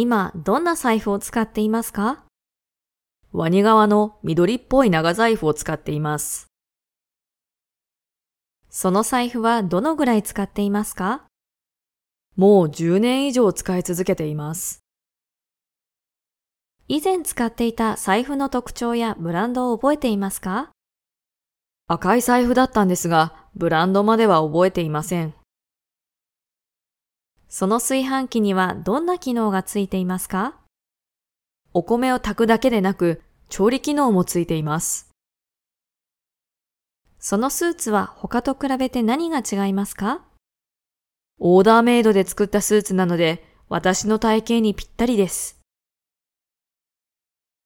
今、どんな財布を使っていますか？ワニ側の緑っぽい長財布を使っています。その財布はどのぐらい使っていますか？もう10年以上使い続けています。以前使っていた財布の特徴やブランドを覚えていますか？赤い財布だったんですが、ブランドまでは覚えていません。その炊飯器にはどんな機能がついていますか？お米を炊くだけでなく、調理機能もついています。そのスーツは他と比べて何が違いますか？オーダーメイドで作ったスーツなので、私の体型にぴったりです。